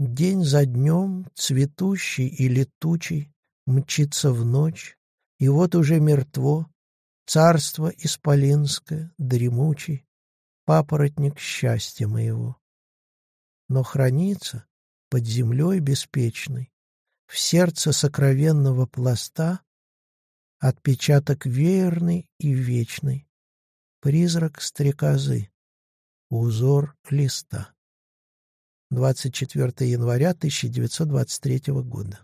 День за днем, цветущий и летучий, мчится в ночь, и вот уже мертво царство исполинское, дремучий, папоротник счастья моего. Но хранится под землей беспечной, в сердце сокровенного пласта отпечаток верный и вечный, призрак стрекозы, узор листа. 24 января 1923 года.